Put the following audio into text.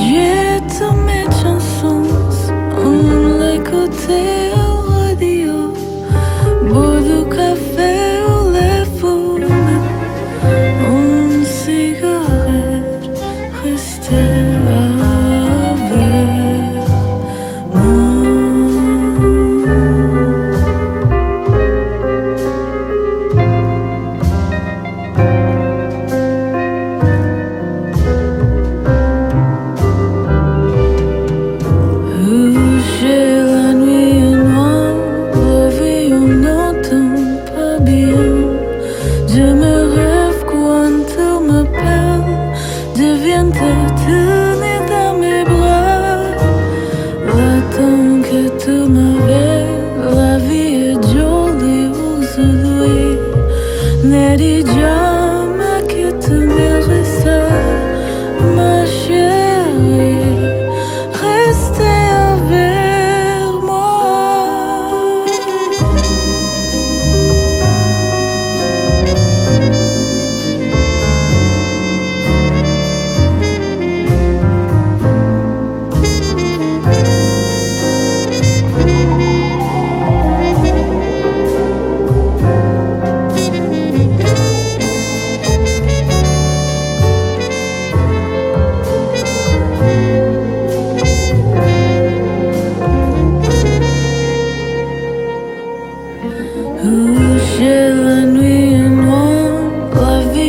J'ai tous mes chansons, on. did you Couché la nuit noire, la vie.